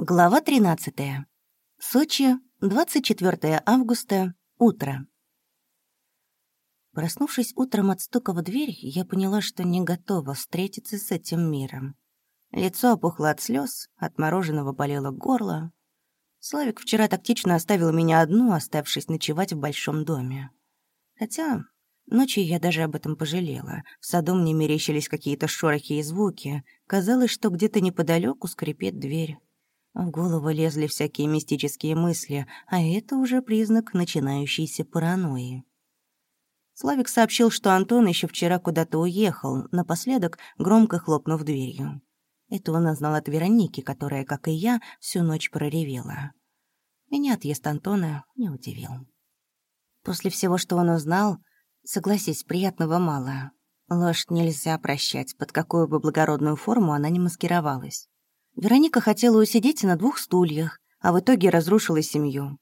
Глава 13. Сочи, 24 августа, утро. Проснувшись утром от стука в дверь, я поняла, что не готова встретиться с этим миром. Лицо опухло от слез, от мороженого болело горло. Славик вчера тактично оставил меня одну, оставшись ночевать в большом доме. Хотя ночью я даже об этом пожалела. В саду мне мерещились какие-то шорохи и звуки. Казалось, что где-то неподалеку скрипит дверь. В голову лезли всякие мистические мысли, а это уже признак начинающейся паранойи. Славик сообщил, что Антон еще вчера куда-то уехал, напоследок громко хлопнув дверью. Это он узнал от Вероники, которая, как и я, всю ночь проревела. Меня отъезд Антона не удивил. После всего, что он узнал, согласись, приятного мало. Ложь нельзя прощать, под какую бы благородную форму она не маскировалась. Вероника хотела усидеть на двух стульях, а в итоге разрушила семью.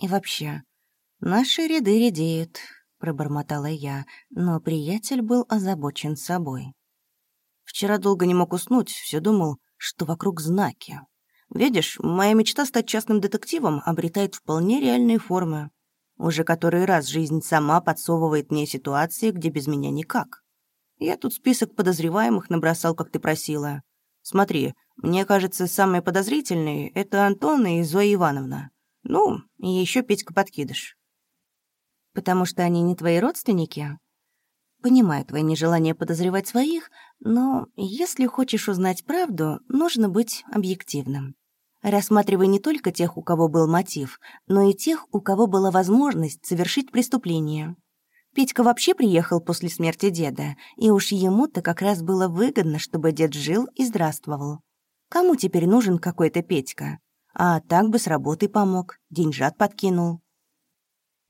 И вообще, наши ряды редеют, пробормотала я, но приятель был озабочен собой. Вчера долго не мог уснуть, все думал, что вокруг знаки. Видишь, моя мечта стать частным детективом обретает вполне реальные формы. Уже который раз жизнь сама подсовывает мне ситуации, где без меня никак. Я тут список подозреваемых набросал, как ты просила. Смотри, мне кажется, самые подозрительные — это Антон и Зоя Ивановна. Ну, и еще Петька Подкидыш. Потому что они не твои родственники? Понимаю твое нежелание подозревать своих, но если хочешь узнать правду, нужно быть объективным. Рассматривай не только тех, у кого был мотив, но и тех, у кого была возможность совершить преступление. Петька вообще приехал после смерти деда, и уж ему-то как раз было выгодно, чтобы дед жил и здравствовал. Кому теперь нужен какой-то Петька? А так бы с работой помог, деньжат подкинул.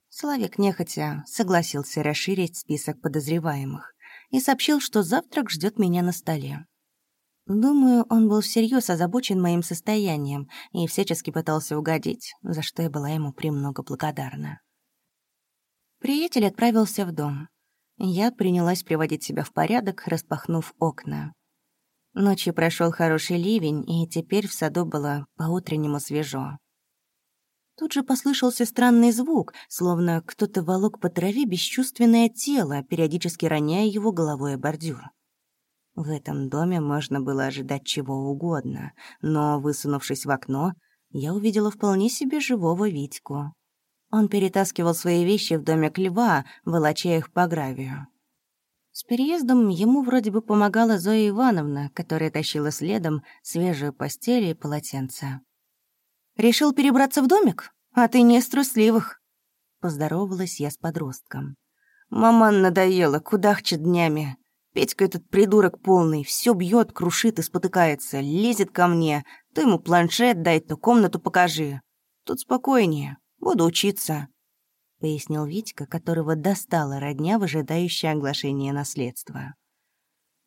Славик нехотя согласился расширить список подозреваемых и сообщил, что завтрак ждет меня на столе. Думаю, он был всерьез озабочен моим состоянием и всячески пытался угодить, за что я была ему премного благодарна. Приятель отправился в дом. Я принялась приводить себя в порядок, распахнув окна. Ночью прошел хороший ливень, и теперь в саду было по-утреннему свежо. Тут же послышался странный звук, словно кто-то волок по траве бесчувственное тело, периодически роняя его головой о бордюр. В этом доме можно было ожидать чего угодно, но, высунувшись в окно, я увидела вполне себе живого Витьку. Он перетаскивал свои вещи в домик льва, волоча их по гравию. С переездом ему вроде бы помогала Зоя Ивановна, которая тащила следом свежую постель и полотенце. «Решил перебраться в домик? А ты не из трусливых!» Поздоровалась я с подростком. «Маман надоела, кудахчет днями. Петька этот придурок полный, все бьет, крушит и спотыкается, лезет ко мне. То ему планшет дай, то комнату покажи. Тут спокойнее. Буду учиться», — пояснил Витька, которого достала родня, выжидающая оглашение наследства.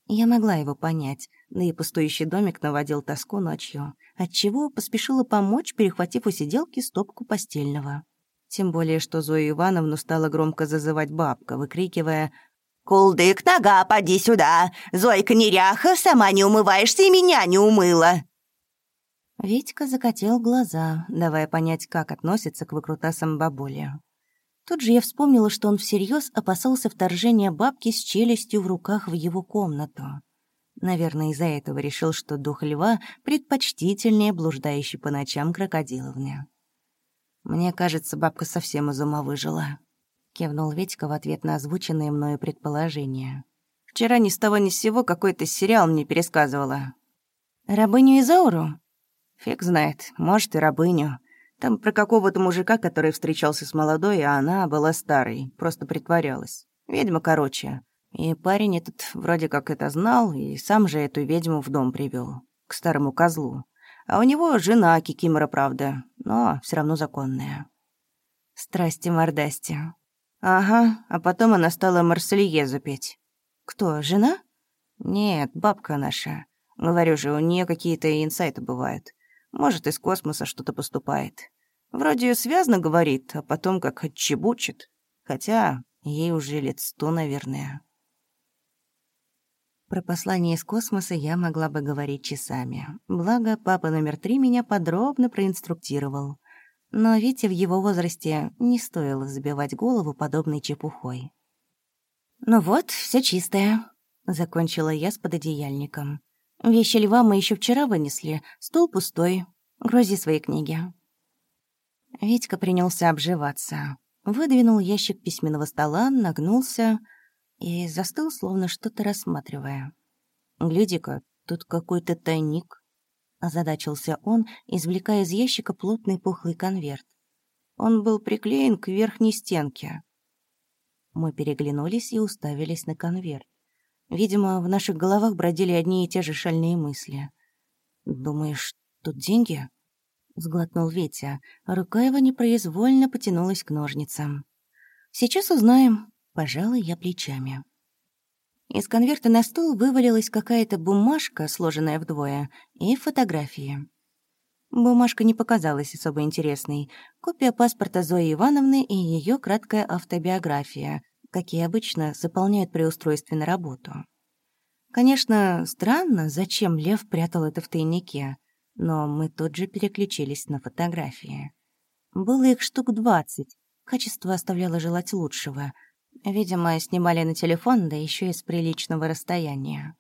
Я могла его понять, да и пустующий домик наводил тоску ночью, отчего поспешила помочь, перехватив у сиделки стопку постельного. Тем более, что Зою Ивановну стала громко зазывать бабка, выкрикивая «Кулдык, нога, поди сюда! Зойка неряха, сама не умываешься и меня не умыла!» Витька закатил глаза, давая понять, как относится к выкрутасам бабули. Тут же я вспомнила, что он всерьез опасался вторжения бабки с челюстью в руках в его комнату. Наверное, из-за этого решил, что дух льва предпочтительнее блуждающей по ночам крокодиловне. «Мне кажется, бабка совсем из ума выжила», — кивнул Витька в ответ на озвученные мною предположения. «Вчера ни с того ни с сего какой-то сериал мне пересказывала». «Рабыню Изауру?» Фиг знает, может, и рабыню. Там про какого-то мужика, который встречался с молодой, а она была старой, просто притворялась. Ведьма, короче. И парень этот вроде как это знал, и сам же эту ведьму в дом привел к старому козлу. А у него жена Кикимора, правда, но все равно законная. Страсти-мордасти. Ага, а потом она стала Марсельезу петь. Кто, жена? Нет, бабка наша. Говорю же, у нее какие-то инсайты бывают. Может, из космоса что-то поступает. Вроде связно говорит, а потом как отчебучит. Хотя ей уже лет сто, наверное. Про послание из космоса я могла бы говорить часами. Благо, папа номер три меня подробно проинструктировал. Но Вите в его возрасте не стоило забивать голову подобной чепухой. «Ну вот, все чистое», — закончила я с пододеяльником. «Вещи льва мы еще вчера вынесли, стол пустой. Грузи свои книги». Витька принялся обживаться. Выдвинул ящик письменного стола, нагнулся — и застыл, словно что-то рассматривая. «Гляди-ка, тут какой-то тайник», — озадачился он, извлекая из ящика плотный пухлый конверт. Он был приклеен к верхней стенке. Мы переглянулись и уставились на конверт. Видимо, в наших головах бродили одни и те же шальные мысли. «Думаешь, тут деньги?» — сглотнул Витя. Рука его непроизвольно потянулась к ножницам. «Сейчас узнаем», Пожалуй, я плечами. Из конверта на стол вывалилась какая-то бумажка, сложенная вдвое, и фотографии. Бумажка не показалась особо интересной. Копия паспорта Зои Ивановны и ее краткая автобиография, какие обычно заполняют при устройстве на работу. Конечно, странно, зачем Лев прятал это в тайнике, но мы тут же переключились на фотографии. Было их штук двадцать, качество оставляло желать лучшего — Видимо, снимали на телефон, да еще и с приличного расстояния.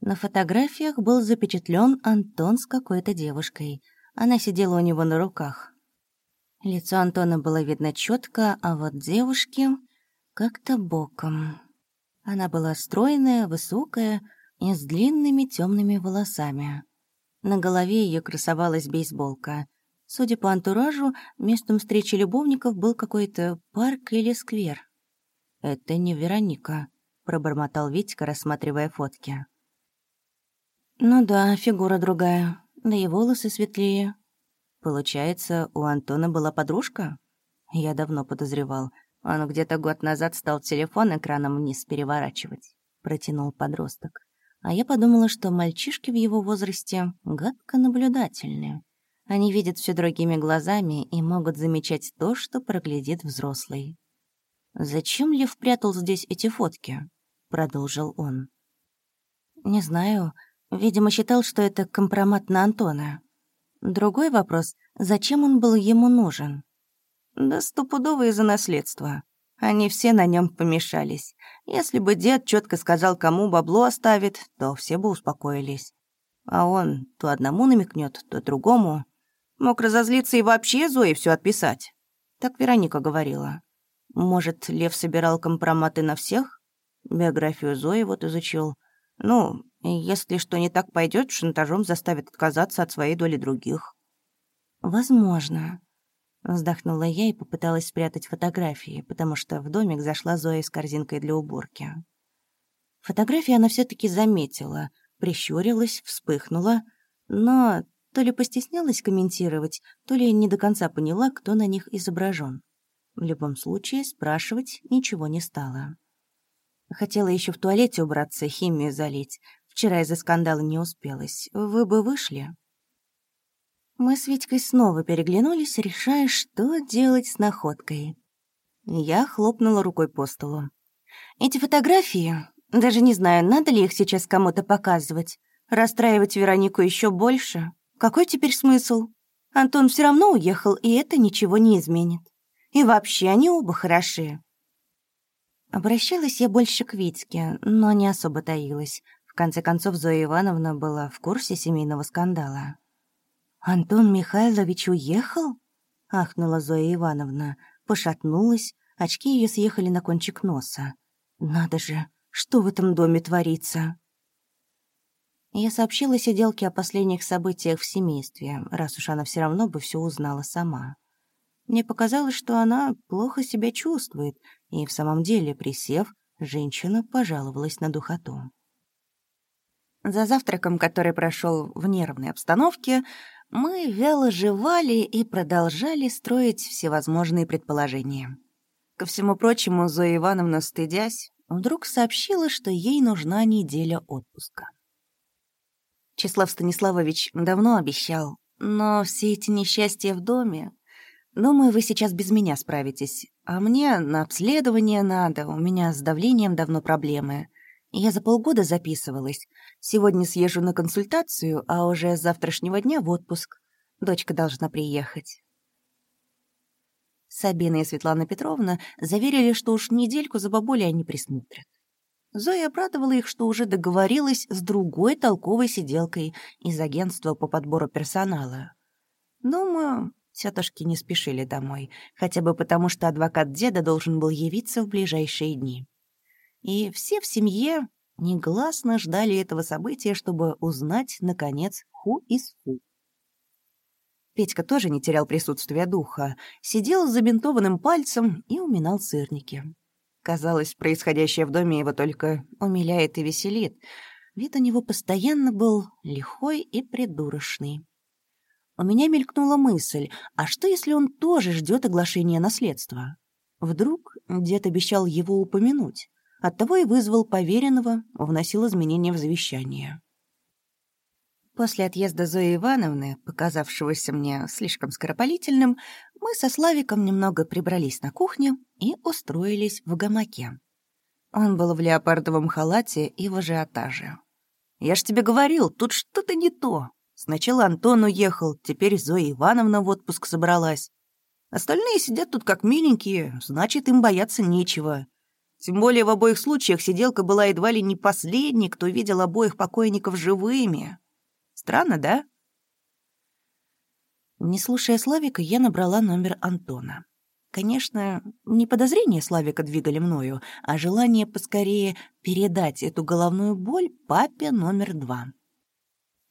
На фотографиях был запечатлен Антон с какой-то девушкой. Она сидела у него на руках. Лицо Антона было видно четко, а вот девушки как-то боком. Она была стройная, высокая и с длинными темными волосами. На голове ее красовалась бейсболка. Судя по антуражу, местом встречи любовников был какой-то парк или сквер. «Это не Вероника», — пробормотал Витька, рассматривая фотки. «Ну да, фигура другая, да и волосы светлее. Получается, у Антона была подружка?» Я давно подозревал. Он где-то год назад стал телефон экраном вниз переворачивать. Протянул подросток. А я подумала, что мальчишки в его возрасте гадко наблюдательные. Они видят все другими глазами и могут замечать то, что проглядит взрослый. «Зачем Лев прятал здесь эти фотки?» — продолжил он. «Не знаю. Видимо, считал, что это компромат на Антона. Другой вопрос — зачем он был ему нужен?» «Да стопудово из-за наследства. Они все на нем помешались. Если бы дед четко сказал, кому бабло оставит, то все бы успокоились. А он то одному намекнет, то другому. Мог разозлиться и вообще Зои все отписать. Так Вероника говорила. Может, Лев собирал компроматы на всех? Биографию Зои вот изучил. Ну, если что не так пойдет, шантажом заставит отказаться от своей доли других. Возможно. Вздохнула я и попыталась спрятать фотографии, потому что в домик зашла Зоя с корзинкой для уборки. Фотографии она все таки заметила, прищурилась, вспыхнула, но то ли постеснялась комментировать, то ли не до конца поняла, кто на них изображен. В любом случае, спрашивать ничего не стала. Хотела еще в туалете убраться, химию залить. Вчера из-за скандала не успелась. Вы бы вышли?» Мы с Витькой снова переглянулись, решая, что делать с находкой. Я хлопнула рукой по столу. «Эти фотографии... Даже не знаю, надо ли их сейчас кому-то показывать. Расстраивать Веронику еще больше. Какой теперь смысл? Антон все равно уехал, и это ничего не изменит. И вообще они оба хороши». Обращалась я больше к Витьке, но не особо таилась. В конце концов, Зоя Ивановна была в курсе семейного скандала. «Антон Михайлович уехал?» — ахнула Зоя Ивановна, пошатнулась, очки ее съехали на кончик носа. «Надо же, что в этом доме творится?» Я сообщила сиделке о последних событиях в семействе, раз уж она все равно бы все узнала сама. Мне показалось, что она плохо себя чувствует, и в самом деле, присев, женщина пожаловалась на духоту. За завтраком, который прошел в нервной обстановке, мы вяло жевали и продолжали строить всевозможные предположения. Ко всему прочему, Зоя Ивановна, стыдясь, вдруг сообщила, что ей нужна неделя отпуска. Числав Станиславович давно обещал, но все эти несчастья в доме Думаю, вы сейчас без меня справитесь. А мне на обследование надо, у меня с давлением давно проблемы. Я за полгода записывалась. Сегодня съезжу на консультацию, а уже с завтрашнего дня в отпуск. Дочка должна приехать. Сабина и Светлана Петровна заверили, что уж недельку за бабулей они присмотрят. Зоя обрадовала их, что уже договорилась с другой толковой сиделкой из агентства по подбору персонала. Думаю, тетушки не спешили домой, хотя бы потому, что адвокат деда должен был явиться в ближайшие дни и все в семье негласно ждали этого события, чтобы узнать, наконец, ху из ху. Петька тоже не терял присутствия духа, сидел с забинтованным пальцем и уминал сырники. Казалось, происходящее в доме его только умиляет и веселит. Вид у него постоянно был лихой и придурочный. У меня мелькнула мысль, а что, если он тоже ждет оглашения наследства? Вдруг дед обещал его упомянуть? Оттого и вызвал поверенного, вносил изменения в завещание. После отъезда Зои Ивановны, показавшегося мне слишком скоропалительным, мы со Славиком немного прибрались на кухне и устроились в гамаке. Он был в леопардовом халате и в ажиотаже. «Я ж тебе говорил, тут что-то не то. Сначала Антон уехал, теперь Зоя Ивановна в отпуск собралась. Остальные сидят тут как миленькие, значит, им бояться нечего. Тем более в обоих случаях сиделка была едва ли не последней, кто видел обоих покойников живыми. Странно, да? Не слушая Славика, я набрала номер Антона. Конечно, не подозрения Славика двигали мною, а желание поскорее передать эту головную боль папе номер два.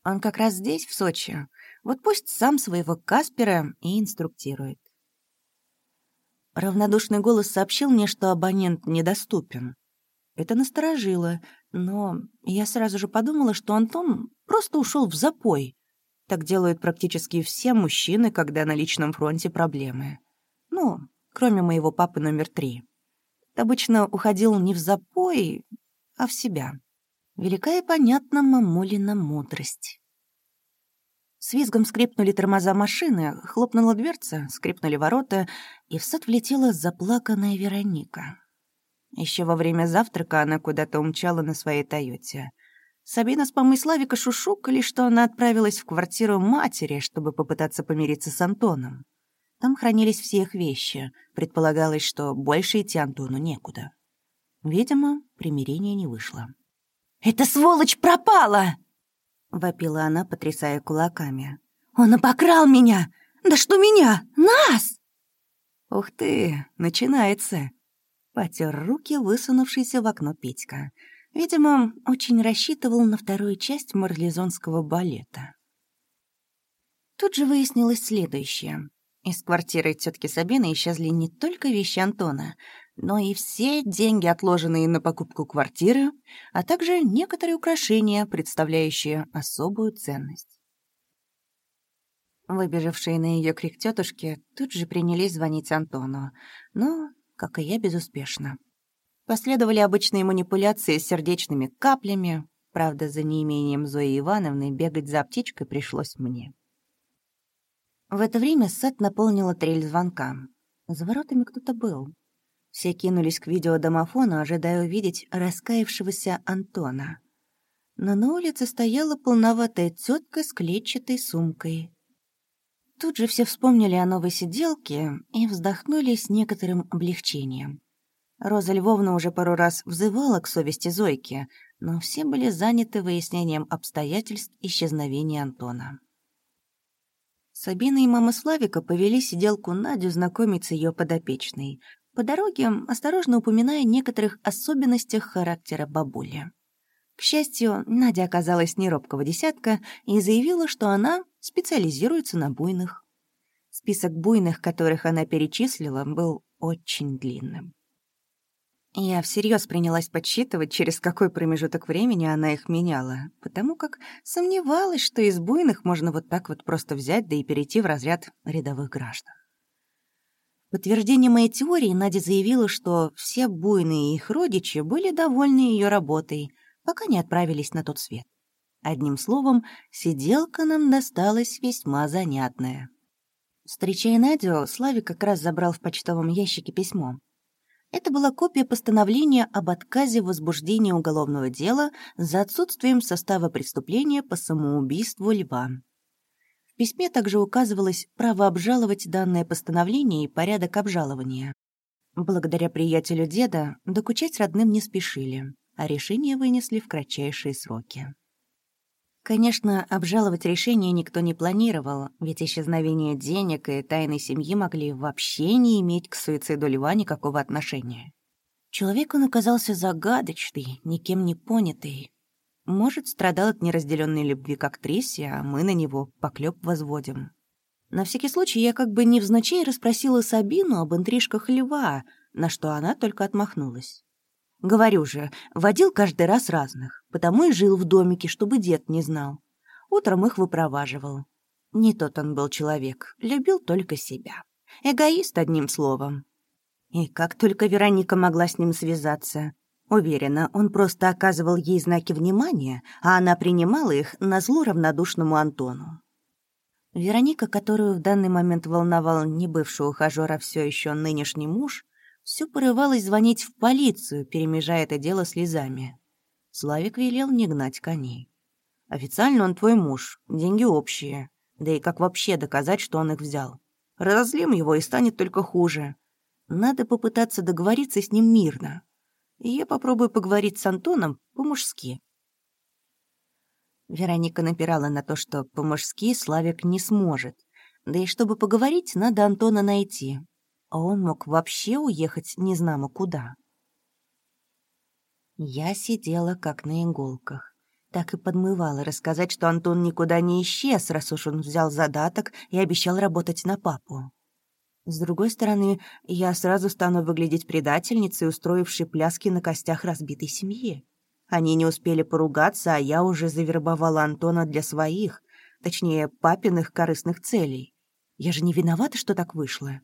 Он как раз здесь, в Сочи. Вот пусть сам своего Каспера и инструктирует. Равнодушный голос сообщил мне, что абонент недоступен. Это насторожило, но я сразу же подумала, что Антон просто ушел в запой. Так делают практически все мужчины, когда на личном фронте проблемы. Ну, кроме моего папы номер три. Обычно уходил не в запой, а в себя. Велика и понятна мамулина мудрость. С визгом скрипнули тормоза машины, хлопнула дверца, скрипнули ворота, и в сад влетела заплаканная Вероника. Еще во время завтрака она куда-то умчала на своей «Тойоте». Сабина с мамой Славика шушукали, что она отправилась в квартиру матери, чтобы попытаться помириться с Антоном. Там хранились все их вещи. Предполагалось, что больше идти Антону некуда. Видимо, примирение не вышло. «Эта сволочь пропала!» — вопила она, потрясая кулаками. «Он обокрал меня! Да что меня? Нас!» «Ух ты, начинается!» Потер руки, высунувшийся в окно Петька. Видимо, очень рассчитывал на вторую часть марлезонского балета. Тут же выяснилось следующее. Из квартиры тетки Сабины исчезли не только вещи Антона, но и все деньги, отложенные на покупку квартиры, а также некоторые украшения, представляющие особую ценность. Выбежавшие на ее крик тетушки тут же принялись звонить Антону, но, как и я, безуспешно. Последовали обычные манипуляции с сердечными каплями, правда, за неимением Зои Ивановны бегать за аптечкой пришлось мне. В это время сад наполнила трель звонка. За воротами кто-то был. Все кинулись к видеодомофону, ожидая увидеть раскаявшегося Антона. Но на улице стояла полноватая тетка с клетчатой сумкой. Тут же все вспомнили о новой сиделке и вздохнули с некоторым облегчением. Роза Львовна уже пару раз взывала к совести Зойки, но все были заняты выяснением обстоятельств исчезновения Антона. Сабина и мама Славика повели сиделку Надю знакомить с ее подопечной, по дороге осторожно упоминая некоторых особенностях характера бабули. К счастью, Надя оказалась не робкого десятка и заявила, что она специализируется на буйных. Список буйных, которых она перечислила, был очень длинным. Я всерьез принялась подсчитывать, через какой промежуток времени она их меняла, потому как сомневалась, что из буйных можно вот так вот просто взять да и перейти в разряд рядовых граждан. Подтверждение моей теории Надя заявила, что все буйные их родичи были довольны ее работой, пока не отправились на тот свет. Одним словом, сиделка нам досталась весьма занятная. Встречая Надю, Славик как раз забрал в почтовом ящике письмо. Это была копия постановления об отказе в возбуждении уголовного дела за отсутствием состава преступления по самоубийству льва. Письме также указывалось право обжаловать данное постановление и порядок обжалования. Благодаря приятелю деда докучать родным не спешили, а решение вынесли в кратчайшие сроки. Конечно, обжаловать решение никто не планировал, ведь исчезновение денег и тайны семьи могли вообще не иметь к суициду Льва никакого отношения. Человек он оказался загадочный, никем не понятый. Может, страдал от неразделенной любви к актрисе, а мы на него поклеп возводим. На всякий случай я как бы невзначай расспросила Сабину об интрижках Льва, на что она только отмахнулась. Говорю же, водил каждый раз разных, потому и жил в домике, чтобы дед не знал. Утром их выпроваживал. Не тот он был человек, любил только себя. Эгоист, одним словом. И как только Вероника могла с ним связаться. Уверена, он просто оказывал ей знаки внимания, а она принимала их на зло равнодушному Антону. Вероника, которую в данный момент волновал не бывший ухажёр, а все еще нынешний муж, все порывалось звонить в полицию, перемежая это дело слезами. Славик велел не гнать коней. Официально он твой муж, деньги общие. Да и как вообще доказать, что он их взял? Разозлим его, и станет только хуже. Надо попытаться договориться с ним мирно. И я попробую поговорить с Антоном по-мужски. Вероника напирала на то, что по-мужски Славик не сможет. Да и чтобы поговорить, надо Антона найти а он мог вообще уехать незнамо куда. Я сидела как на иголках. Так и подмывала рассказать, что Антон никуда не исчез, раз уж он взял задаток и обещал работать на папу. С другой стороны, я сразу стану выглядеть предательницей, устроившей пляски на костях разбитой семьи. Они не успели поругаться, а я уже завербовала Антона для своих, точнее, папиных корыстных целей. Я же не виновата, что так вышло.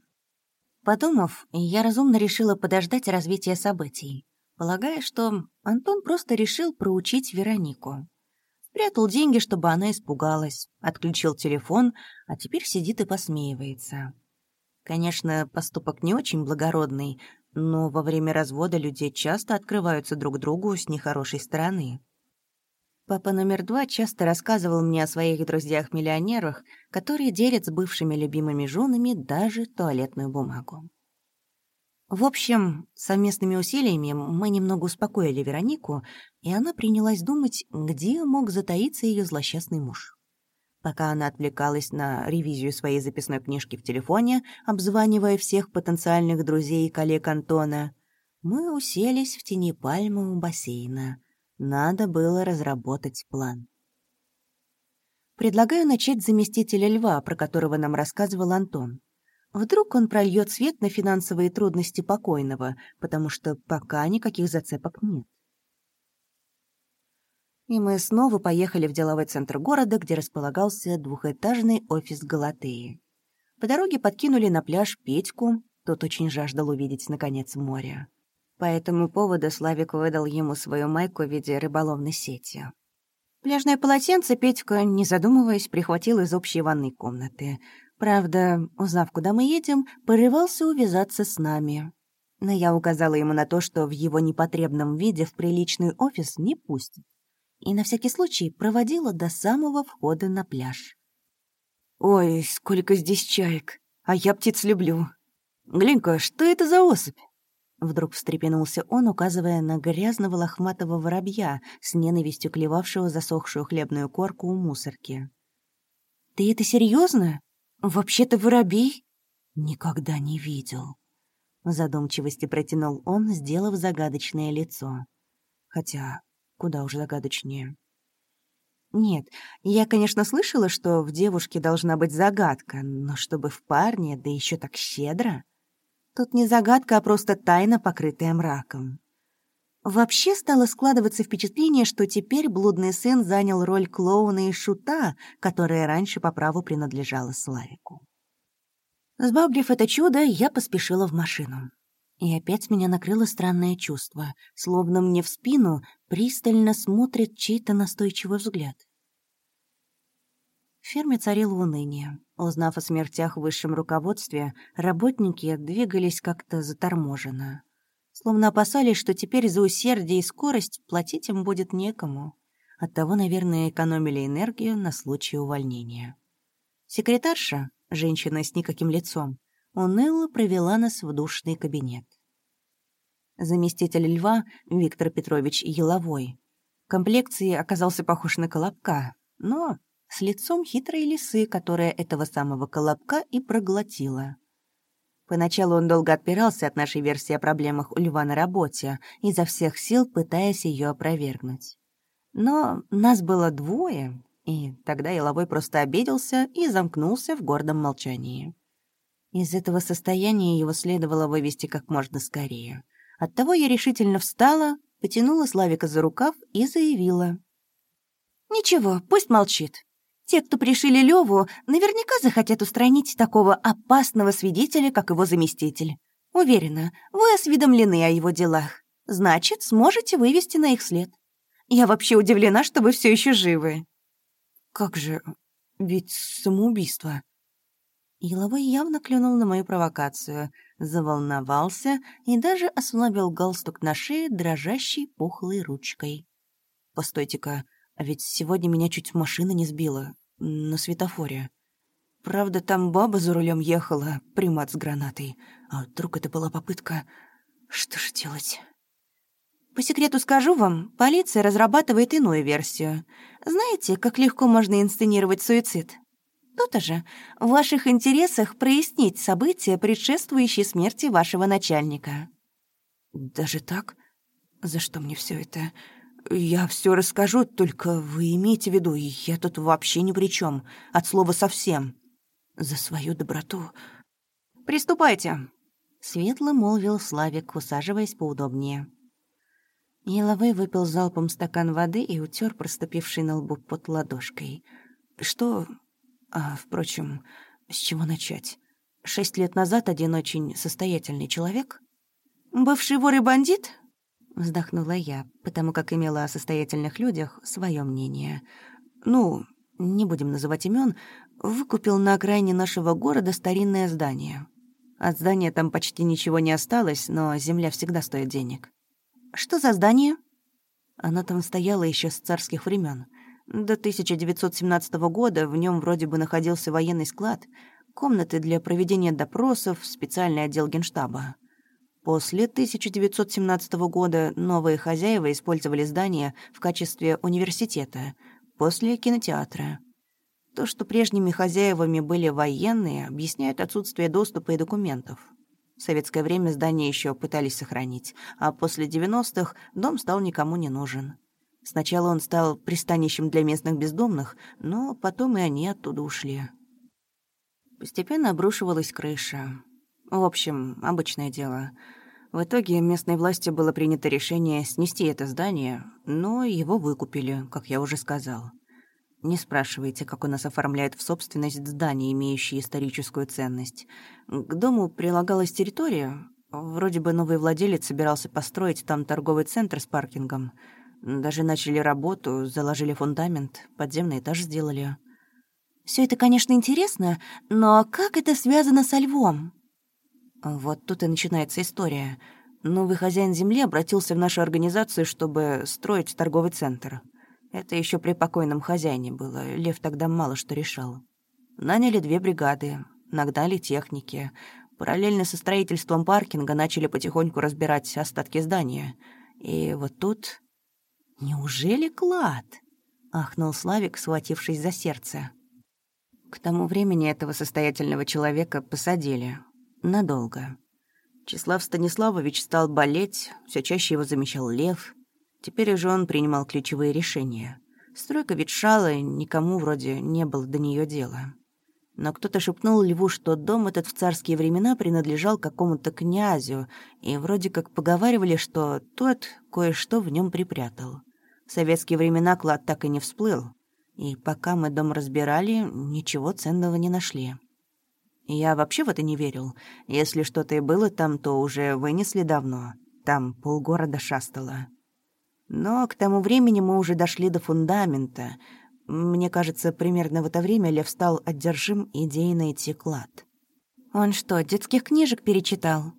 Подумав, я разумно решила подождать развития событий, полагая, что Антон просто решил проучить Веронику. Спрятал деньги, чтобы она испугалась, отключил телефон, а теперь сидит и посмеивается. Конечно, поступок не очень благородный, но во время развода люди часто открываются друг другу с нехорошей стороны. Папа номер два часто рассказывал мне о своих друзьях-миллионерах, которые делят с бывшими любимыми женами даже туалетную бумагу. В общем, совместными усилиями мы немного успокоили Веронику, и она принялась думать, где мог затаиться ее злосчастный муж. Пока она отвлекалась на ревизию своей записной книжки в телефоне, обзванивая всех потенциальных друзей и коллег Антона, мы уселись в тени пальмы у бассейна — надо было разработать план. Предлагаю начать с заместителя льва, про которого нам рассказывал Антон. Вдруг он прольет свет на финансовые трудности покойного, потому что пока никаких зацепок нет. И мы снова поехали в деловой центр города, где располагался двухэтажный офис Галатеи. По дороге подкинули на пляж Петьку, тот очень жаждал увидеть, наконец, море. По этому поводу Славик выдал ему свою майку в виде рыболовной сети. Пляжное полотенце Петька, не задумываясь, прихватил из общей ванной комнаты. Правда, узнав, куда мы едем, порывался увязаться с нами. Но я указала ему на то, что в его непотребном виде в приличный офис не пустят. И на всякий случай проводила до самого входа на пляж. «Ой, сколько здесь чаек! А я птиц люблю! Глянь-ка, что это за особь?» Вдруг встрепенулся он, указывая на грязного лохматого воробья, с ненавистью клевавшего засохшую хлебную корку у мусорки. «Ты это серьезно? Вообще-то воробей?» «Никогда не видел», — в задумчивости протянул он, сделав загадочное лицо. Хотя, куда уж загадочнее. Нет, я, конечно, слышала, что в девушке должна быть загадка, но чтобы в парне, да еще так щедро... Тут не загадка, а просто тайна, покрытая мраком. Вообще стало складываться впечатление, что теперь блудный сын занял роль клоуна и шута, которая раньше по праву принадлежала Славику. Сбавлив это чудо, я поспешила в машину. И опять меня накрыло странное чувство, словно мне в спину пристально смотрит чей-то настойчивый взгляд. В ферме царило уныние. Узнав о смертях в высшем руководстве, работники двигались как-то заторможенно. Словно опасались, что теперь за усердие и скорость платить им будет некому. Оттого, наверное, экономили энергию на случай увольнения. Секретарша, женщина с никаким лицом, уныло провела нас в душный кабинет. Заместитель льва Виктор Петрович Еловой. Комплекции оказался похож на колобка, но с лицом хитрой лисы, которая этого самого колобка и проглотила. Поначалу он долго отпирался от нашей версии о проблемах у льва на работе, изо всех сил пытаясь ее опровергнуть. Но нас было двое, и тогда Еловой просто обиделся и замкнулся в гордом молчании. Из этого состояния его следовало вывести как можно скорее. Оттого я решительно встала, потянула Славика за рукав и заявила. «Ничего, пусть молчит. Те, кто пришили Леву, наверняка захотят устранить такого опасного свидетеля, как его заместитель. Уверена, вы осведомлены о его делах. Значит, сможете вывести на их след. Я вообще удивлена, что вы все еще живы». «Как же? Ведь самоубийство». Еловой явно клюнул на мою провокацию, заволновался и даже ослабил галстук на шее дрожащей пухлой ручкой. «Постойте-ка, а ведь сегодня меня чуть машина не сбила. На светофоре. Правда, там баба за рулем ехала, примат с гранатой. А вдруг это была попытка... Что же делать?» По секрету скажу вам, полиция разрабатывает иную версию. Знаете, как легко можно инсценировать суицид? То-то же, в ваших интересах прояснить события, предшествующие смерти вашего начальника». «Даже так? За что мне все это? Я все расскажу, только вы имейте в виду, я тут вообще ни при чем, от слова совсем. За свою доброту...» «Приступайте», — светло молвил Славик, усаживаясь поудобнее. Еловой выпил залпом стакан воды и утер проступивший на лбу под ладошкой. «Что а, впрочем, с чего начать? Шесть лет назад один очень состоятельный человек... «Бывший вор и бандит?» — вздохнула я, потому как имела о состоятельных людях свое мнение. «Ну, не будем называть имен, выкупил на окраине нашего города старинное здание. От здания там почти ничего не осталось, но земля всегда стоит денег». «Что за здание?» Оно там стояло еще с царских времен. До 1917 года в нем вроде бы находился военный склад, комнаты для проведения допросов, специальный отдел генштаба. После 1917 года новые хозяева использовали здание в качестве университета, после — кинотеатра. То, что прежними хозяевами были военные, объясняет отсутствие доступа и документов. В советское время здание еще пытались сохранить, а после 90-х дом стал никому не нужен. Сначала он стал пристанищем для местных бездомных, но потом и они оттуда ушли. Постепенно обрушивалась крыша. В общем, обычное дело. В итоге местной власти было принято решение снести это здание, но его выкупили, как я уже сказал. Не спрашивайте, как у нас оформляют в собственность здания, имеющие историческую ценность. К дому прилагалась территория. Вроде бы новый владелец собирался построить там торговый центр с паркингом — даже начали работу, заложили фундамент, подземный этаж сделали. Все это, конечно, интересно, но как это связано со львом? Вот тут и начинается история. Новый хозяин земли обратился в нашу организацию, чтобы строить торговый центр. Это еще при покойном хозяине было. Лев тогда мало что решал. Наняли две бригады, нагнали техники. Параллельно со строительством паркинга начали потихоньку разбирать остатки здания. И вот тут «Неужели клад?» — ахнул Славик, схватившись за сердце. К тому времени этого состоятельного человека посадили. Надолго. Числав Станиславович стал болеть, все чаще его замещал Лев. Теперь уже он принимал ключевые решения. Стройка ветшала, никому вроде не было до нее дела. Но кто-то шепнул Льву, что дом этот в царские времена принадлежал какому-то князю, и вроде как поговаривали, что тот кое-что в нем припрятал. В советские времена клад так и не всплыл, и пока мы дом разбирали, ничего ценного не нашли. Я вообще в это не верил. Если что-то и было там, то уже вынесли давно. Там полгорода шастало. Но к тому времени мы уже дошли до фундамента. Мне кажется, примерно в это время Лев стал одержим идеей найти клад. «Он что, детских книжек перечитал?»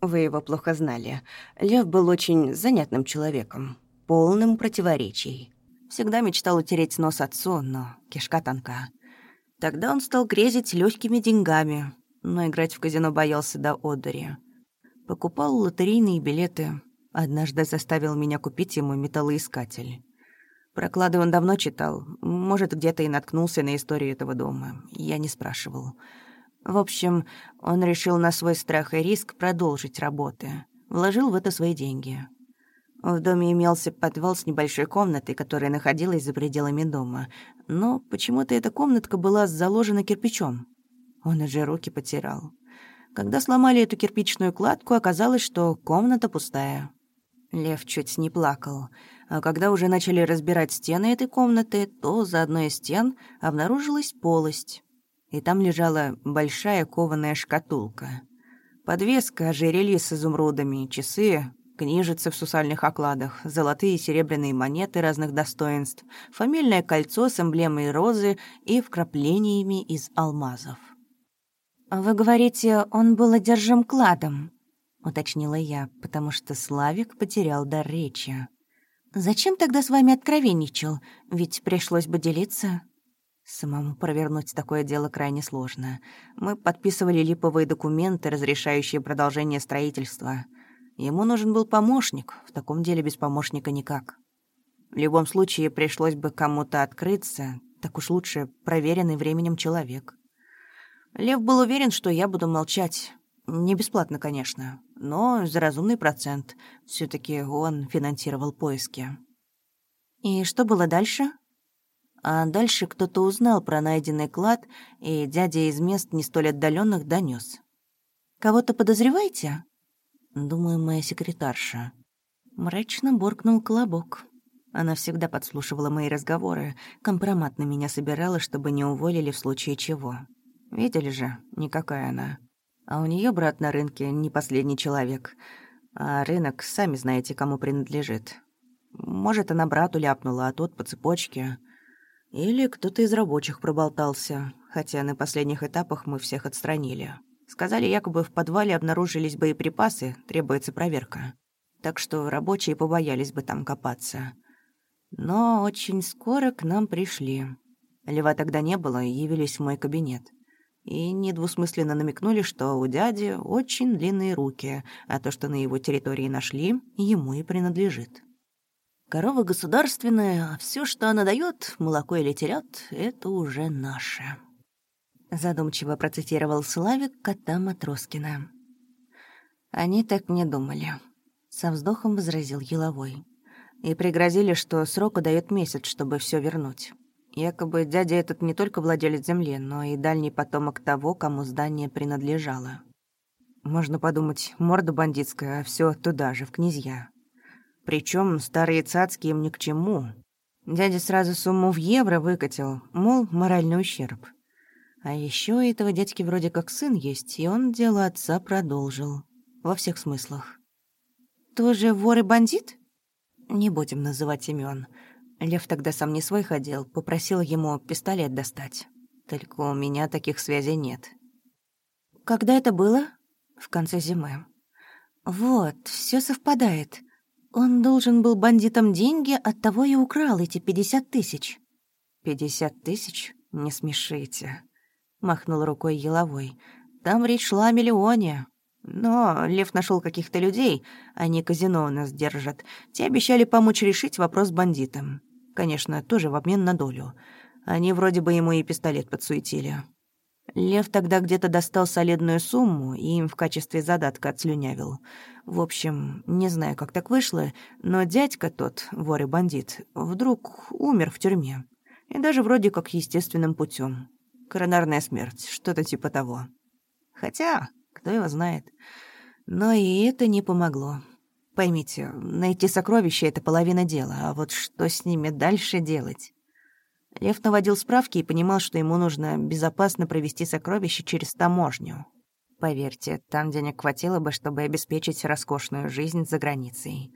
Вы его плохо знали. Лев был очень занятным человеком, полным противоречий. Всегда мечтал утереть нос отцу, но кишка тонка. Тогда он стал грезить легкими деньгами, но играть в казино боялся до одури. Покупал лотерейные билеты. Однажды заставил меня купить ему металлоискатель. Проклады он давно читал. Может, где-то и наткнулся на историю этого дома. Я не спрашивал. В общем, он решил на свой страх и риск продолжить работы. Вложил в это свои деньги. В доме имелся подвал с небольшой комнатой, которая находилась за пределами дома. Но почему-то эта комнатка была заложена кирпичом. Он уже руки потирал. Когда сломали эту кирпичную кладку, оказалось, что комната пустая. Лев чуть не плакал. А когда уже начали разбирать стены этой комнаты, то за одной из стен обнаружилась полость и там лежала большая кованая шкатулка. Подвеска, ожерелье с изумрудами, часы, книжицы в сусальных окладах, золотые и серебряные монеты разных достоинств, фамильное кольцо с эмблемой розы и вкраплениями из алмазов. «Вы говорите, он был одержим кладом?» — уточнила я, потому что Славик потерял дар речи. «Зачем тогда с вами откровенничал? Ведь пришлось бы делиться». Самому провернуть такое дело крайне сложно. Мы подписывали липовые документы, разрешающие продолжение строительства. Ему нужен был помощник, в таком деле без помощника никак. В любом случае пришлось бы кому-то открыться, так уж лучше проверенный временем человек. Лев был уверен, что я буду молчать. Не бесплатно, конечно, но за разумный процент. все таки он финансировал поиски. «И что было дальше?» А дальше кто-то узнал про найденный клад, и дядя из мест не столь отдаленных донес. «Кого-то подозреваете?» «Думаю, моя секретарша». Мрачно буркнул колобок. Она всегда подслушивала мои разговоры, компромат на меня собирала, чтобы не уволили в случае чего. Видели же, никакая она. А у нее брат на рынке не последний человек. А рынок, сами знаете, кому принадлежит. Может, она брату ляпнула, а тот по цепочке. Или кто-то из рабочих проболтался, хотя на последних этапах мы всех отстранили. Сказали, якобы в подвале обнаружились боеприпасы, требуется проверка. Так что рабочие побоялись бы там копаться. Но очень скоро к нам пришли. Льва тогда не было, и явились в мой кабинет. И недвусмысленно намекнули, что у дяди очень длинные руки, а то, что на его территории нашли, ему и принадлежит. Корова государственная, а все, что она дает, молоко или телят, это уже наше. Задумчиво процитировал Славик кота Матроскина. Они так не думали. Со вздохом возразил Еловой. И пригрозили, что сроку дает месяц, чтобы все вернуть. Якобы дядя этот не только владелец земли, но и дальний потомок того, кому здание принадлежало. Можно подумать, морда бандитская, а все туда же, в князья. Причем старые цацки им ни к чему. Дядя сразу сумму в евро выкатил, мол, моральный ущерб. А еще этого дядьки вроде как сын есть, и он дело отца продолжил. Во всех смыслах. «Тоже вор и бандит?» Не будем называть имен. Лев тогда сам не свой ходил, попросил ему пистолет достать. Только у меня таких связей нет. «Когда это было?» «В конце зимы». «Вот, все совпадает. Он должен был бандитам деньги, оттого и украл эти пятьдесят тысяч. «Пятьдесят тысяч? Не смешите», — махнул рукой Еловой. «Там речь шла о миллионе. Но Лев нашел каких-то людей, они казино у нас держат. Те обещали помочь решить вопрос с бандитом. Конечно, тоже в обмен на долю. Они вроде бы ему и пистолет подсуетили. Лев тогда где-то достал солидную сумму и им в качестве задатка отслюнявил. В общем, не знаю, как так вышло, но дядька тот, вор и бандит, вдруг умер в тюрьме. И даже вроде как естественным путем. Коронарная смерть, что-то типа того. Хотя, кто его знает. Но и это не помогло. Поймите, найти сокровища — это половина дела, а вот что с ними дальше делать? Лев наводил справки и понимал, что ему нужно безопасно провести сокровища через таможню. Поверьте, там денег хватило бы, чтобы обеспечить роскошную жизнь за границей.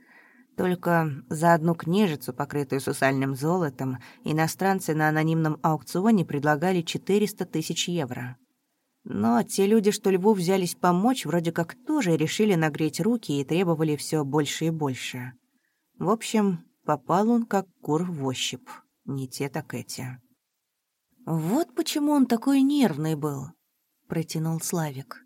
Только за одну книжицу, покрытую сусальным золотом, иностранцы на анонимном аукционе предлагали 400 тысяч евро. Но те люди, что Льву взялись помочь, вроде как тоже решили нагреть руки и требовали все больше и больше. В общем, попал он как кур в ощупь. Не те, так эти. «Вот почему он такой нервный был», — протянул Славик.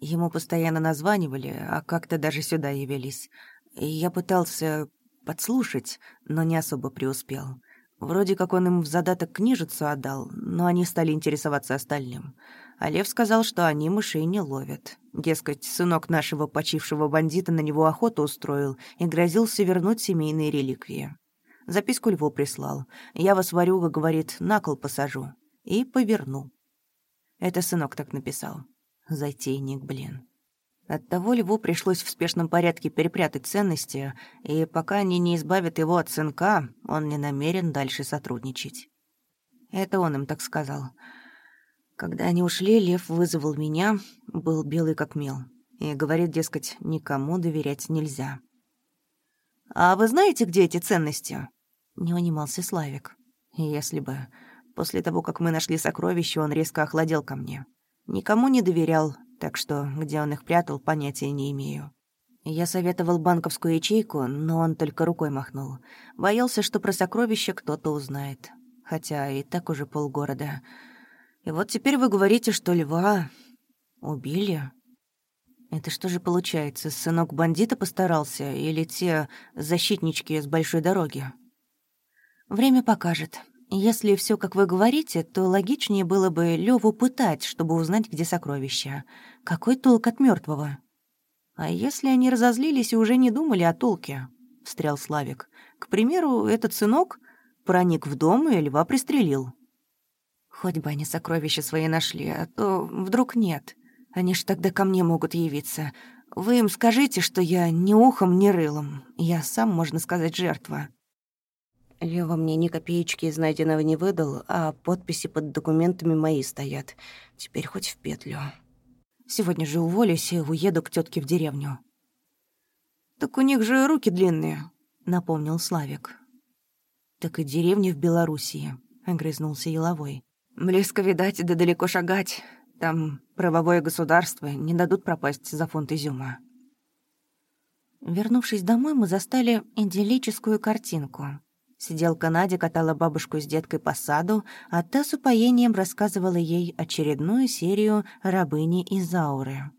Ему постоянно названивали, а как-то даже сюда явились. Я пытался подслушать, но не особо преуспел. Вроде как он им в задаток книжицу отдал, но они стали интересоваться остальным. А Лев сказал, что они мышей не ловят. Дескать, сынок нашего почившего бандита на него охоту устроил и грозился вернуть семейные реликвии. Записку Льву прислал. «Я вас, варюга, — говорит, — на кол посажу. И поверну». Это сынок так написал. Затейник, блин. Оттого Льву пришлось в спешном порядке перепрятать ценности, и пока они не избавят его от сынка, он не намерен дальше сотрудничать. Это он им так сказал. Когда они ушли, Лев вызвал меня, был белый как мел, и говорит, дескать, никому доверять нельзя. «А вы знаете, где эти ценности?» Не унимался Славик. Если бы... После того, как мы нашли сокровища, он резко охладел ко мне. Никому не доверял, так что где он их прятал, понятия не имею. Я советовал банковскую ячейку, но он только рукой махнул. Боялся, что про сокровища кто-то узнает. Хотя и так уже полгорода. И вот теперь вы говорите, что льва убили. Это что же получается, сынок бандита постарался или те защитнички с большой дороги? Время покажет. Если все, как вы говорите, то логичнее было бы Леву пытать, чтобы узнать, где сокровища. Какой толк от мертвого? А если они разозлились и уже не думали о толке? встрял Славик. К примеру, этот сынок проник в дом и льва пристрелил. Хоть бы они сокровища свои нашли, а то вдруг нет. Они ж тогда ко мне могут явиться. Вы им скажите, что я ни ухом, ни рылом. Я сам, можно сказать, жертва. Лёва мне ни копеечки из найденного не выдал, а подписи под документами мои стоят. Теперь хоть в петлю. Сегодня же уволюсь и уеду к тетке в деревню. «Так у них же руки длинные», — напомнил Славик. «Так и деревни в Белоруссии», — огрызнулся Еловой. «Близко видать, да далеко шагать. Там правовое государство, не дадут пропасть за фунт изюма». Вернувшись домой, мы застали идиллическую картинку — Сиделка Надя катала бабушку с деткой по саду, а та с упоением рассказывала ей очередную серию «Рабыни из Ауры».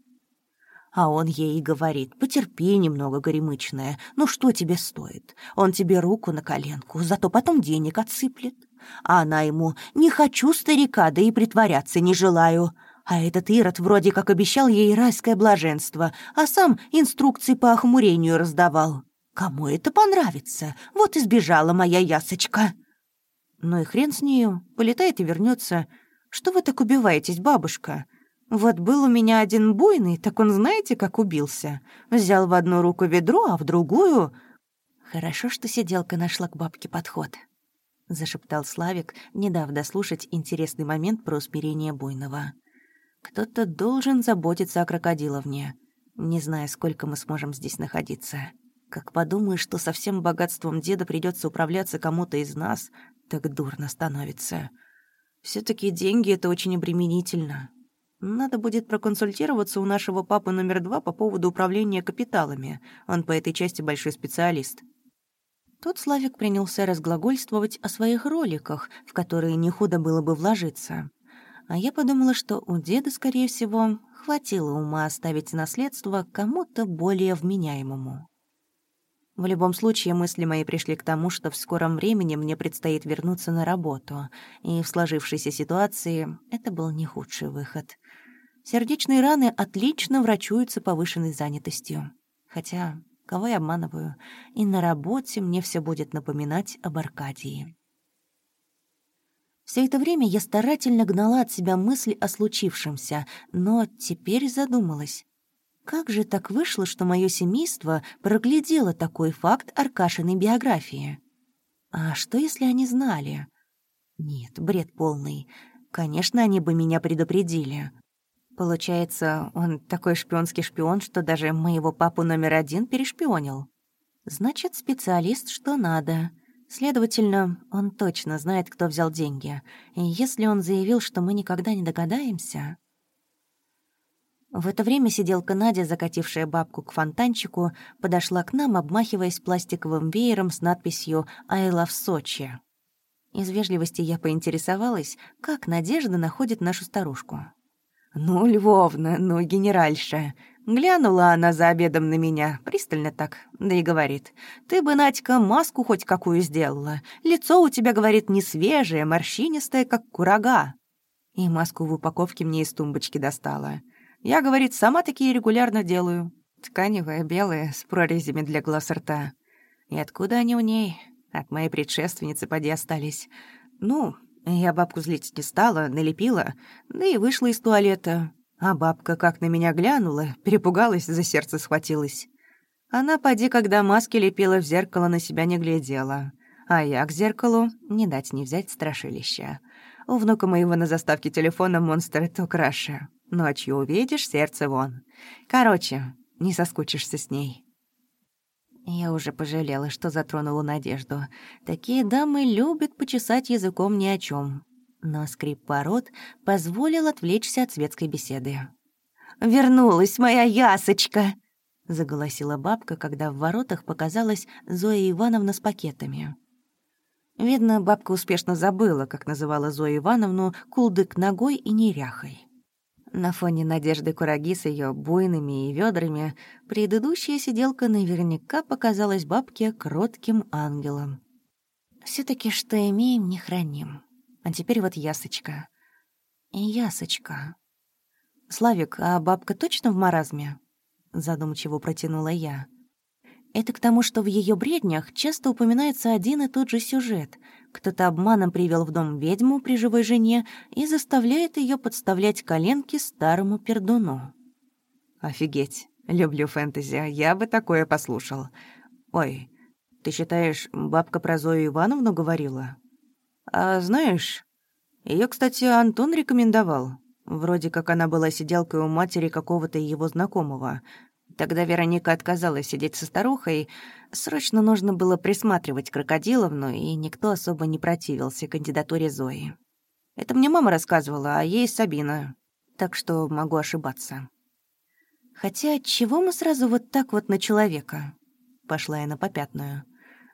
А он ей говорит, потерпи немного, горемычная, ну что тебе стоит? Он тебе руку на коленку, зато потом денег отсыплет. А она ему, не хочу старика, да и притворяться не желаю. А этот Ирод вроде как обещал ей райское блаженство, а сам инструкции по охмурению раздавал. Кому это понравится? Вот и сбежала моя ясочка. Ну и хрен с нею, полетает и вернется. Что вы так убиваетесь, бабушка? Вот был у меня один буйный, так он знаете, как убился? Взял в одну руку ведро, а в другую... Хорошо, что сиделка нашла к бабке подход. — зашептал Славик, не дав дослушать интересный момент про усмирение буйного. «Кто-то должен заботиться о крокодиловне, не зная, сколько мы сможем здесь находиться». Как подумаешь, что со всем богатством деда придется управляться кому-то из нас, так дурно становится. все таки деньги — это очень обременительно. Надо будет проконсультироваться у нашего папы номер два по поводу управления капиталами. Он по этой части большой специалист. Тут Славик принялся разглагольствовать о своих роликах, в которые не худо было бы вложиться. А я подумала, что у деда, скорее всего, хватило ума оставить наследство кому-то более вменяемому. В любом случае, мысли мои пришли к тому, что в скором времени мне предстоит вернуться на работу, и в сложившейся ситуации это был не худший выход. Сердечные раны отлично врачуются повышенной занятостью. Хотя, кого я обманываю, и на работе мне все будет напоминать об Аркадии. Все это время я старательно гнала от себя мысли о случившемся, но теперь задумалась. Как же так вышло, что мое семейство проглядело такой факт Аркашиной биографии? А что, если они знали? Нет, бред полный. Конечно, они бы меня предупредили. Получается, он такой шпионский шпион, что даже моего папу номер один перешпионил. Значит, специалист что надо. Следовательно, он точно знает, кто взял деньги. И если он заявил, что мы никогда не догадаемся... В это время сиделка Надя, закатившая бабку к фонтанчику, подошла к нам, обмахиваясь пластиковым веером с надписью «I love Сочи». Из вежливости я поинтересовалась, как Надежда находит нашу старушку. «Ну, Львовна, ну, генеральша!» Глянула она за обедом на меня, пристально так, да и говорит. «Ты бы, Надька, маску хоть какую сделала. Лицо у тебя, говорит, не свежее, морщинистое, как курага». И маску в упаковке мне из тумбочки достала. Я, говорит, сама такие регулярно делаю. Тканевая, белая, с прорезями для глаз рта. И откуда они у ней? От моей предшественницы поди остались. Ну, я бабку злить не стала, налепила, да и вышла из туалета. А бабка как на меня глянула, перепугалась, за сердце схватилась. Она, поди, когда маски лепила, в зеркало на себя не глядела. А я к зеркалу не дать не взять страшилища. У внука моего на заставке телефона монстр то краше. Ночью увидишь, сердце вон. Короче, не соскучишься с ней. Я уже пожалела, что затронула Надежду. Такие дамы любят почесать языком ни о чем. Но скрип пород позволил отвлечься от светской беседы. «Вернулась моя ясочка!» — заголосила бабка, когда в воротах показалась Зоя Ивановна с пакетами. Видно, бабка успешно забыла, как называла Зою Ивановну кулдык ногой и неряхой. На фоне Надежды Кураги с ее буйными и ведрами предыдущая сиделка наверняка показалась бабке кротким ангелом. все таки что имеем, не храним. А теперь вот ясочка. Ясочка. «Славик, а бабка точно в маразме?» Задумчиво протянула я. Это к тому, что в ее бреднях часто упоминается один и тот же сюжет. Кто-то обманом привел в дом ведьму при живой жене и заставляет ее подставлять коленки старому пердуну. «Офигеть! Люблю фэнтези, я бы такое послушал. Ой, ты считаешь, бабка про Зою Ивановну говорила?» «А знаешь, ее, кстати, Антон рекомендовал. Вроде как она была сиделкой у матери какого-то его знакомого. Тогда Вероника отказалась сидеть со старухой. Срочно нужно было присматривать Крокодиловну, и никто особо не противился кандидатуре Зои. Это мне мама рассказывала, а ей Сабина. Так что могу ошибаться. Хотя чего мы сразу вот так вот на человека? Пошла я на попятную.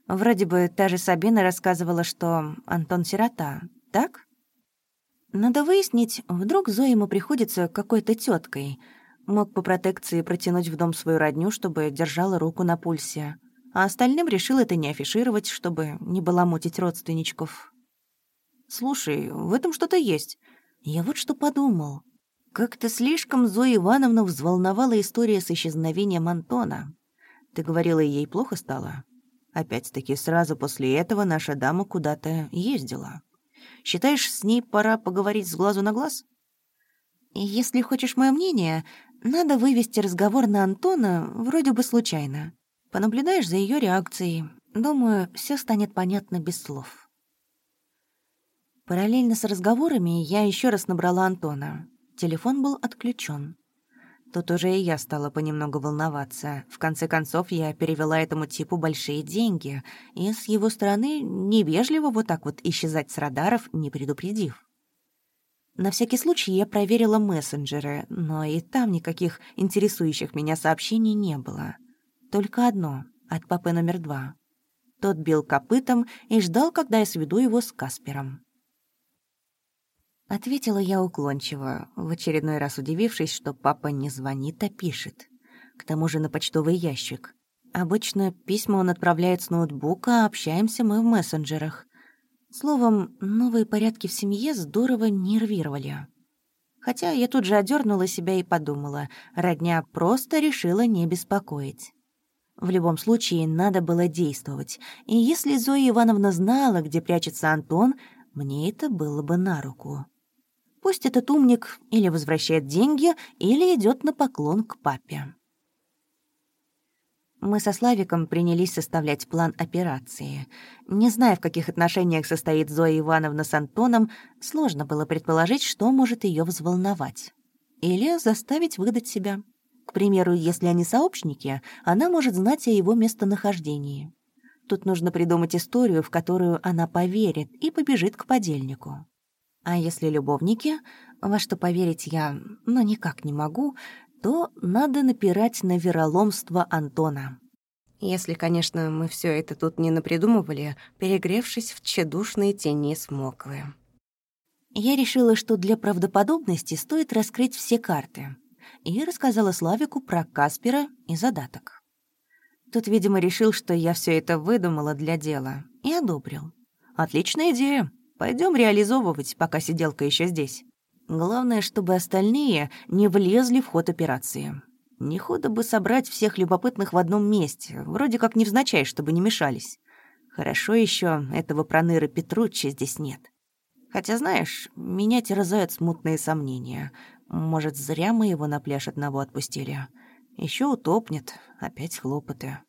Вроде бы та же Сабина рассказывала, что Антон сирота, так? Надо выяснить, вдруг Зоя ему приходится какой-то теткой — Мог по протекции протянуть в дом свою родню, чтобы держала руку на пульсе. А остальным решил это не афишировать, чтобы не баламутить родственничков. «Слушай, в этом что-то есть. Я вот что подумал. Как-то слишком Зоя Ивановна взволновала история с исчезновением Антона. Ты говорила, ей плохо стало? Опять-таки, сразу после этого наша дама куда-то ездила. Считаешь, с ней пора поговорить с глазу на глаз?» «Если хочешь мое мнение, надо вывести разговор на Антона вроде бы случайно. Понаблюдаешь за ее реакцией. Думаю, все станет понятно без слов. Параллельно с разговорами я еще раз набрала Антона. Телефон был отключен. Тут уже и я стала понемногу волноваться. В конце концов, я перевела этому типу большие деньги, и с его стороны невежливо вот так вот исчезать с радаров, не предупредив. На всякий случай я проверила мессенджеры, но и там никаких интересующих меня сообщений не было. Только одно — от папы номер два. Тот бил копытом и ждал, когда я сведу его с Каспером. Ответила я уклончиво, в очередной раз удивившись, что папа не звонит, а пишет. К тому же на почтовый ящик. Обычно письма он отправляет с ноутбука, а общаемся мы в мессенджерах. Словом, новые порядки в семье здорово нервировали. Хотя я тут же одернула себя и подумала, родня просто решила не беспокоить. В любом случае, надо было действовать. И если Зоя Ивановна знала, где прячется Антон, мне это было бы на руку. Пусть этот умник или возвращает деньги, или идет на поклон к папе. Мы со Славиком принялись составлять план операции. Не зная, в каких отношениях состоит Зоя Ивановна с Антоном, сложно было предположить, что может ее взволновать. Или заставить выдать себя. К примеру, если они сообщники, она может знать о его местонахождении. Тут нужно придумать историю, в которую она поверит и побежит к подельнику. А если любовники, во что поверить я, но никак не могу, то надо напирать на вероломство Антона. Если, конечно, мы все это тут не напридумывали, перегревшись в тщедушной тени смоквы. Я решила, что для правдоподобности стоит раскрыть все карты, и рассказала Славику про Каспера и задаток. Тот, видимо, решил, что я все это выдумала для дела, и одобрил. «Отличная идея. Пойдем реализовывать, пока сиделка еще здесь. Главное, чтобы остальные не влезли в ход операции. Не худо бы собрать всех любопытных в одном месте, вроде как невзначай, чтобы не мешались. Хорошо еще этого проныры Петруччи здесь нет. Хотя, знаешь, меня терзают смутные сомнения. Может, зря мы его на пляж одного отпустили. Еще утопнет, опять хлопоты.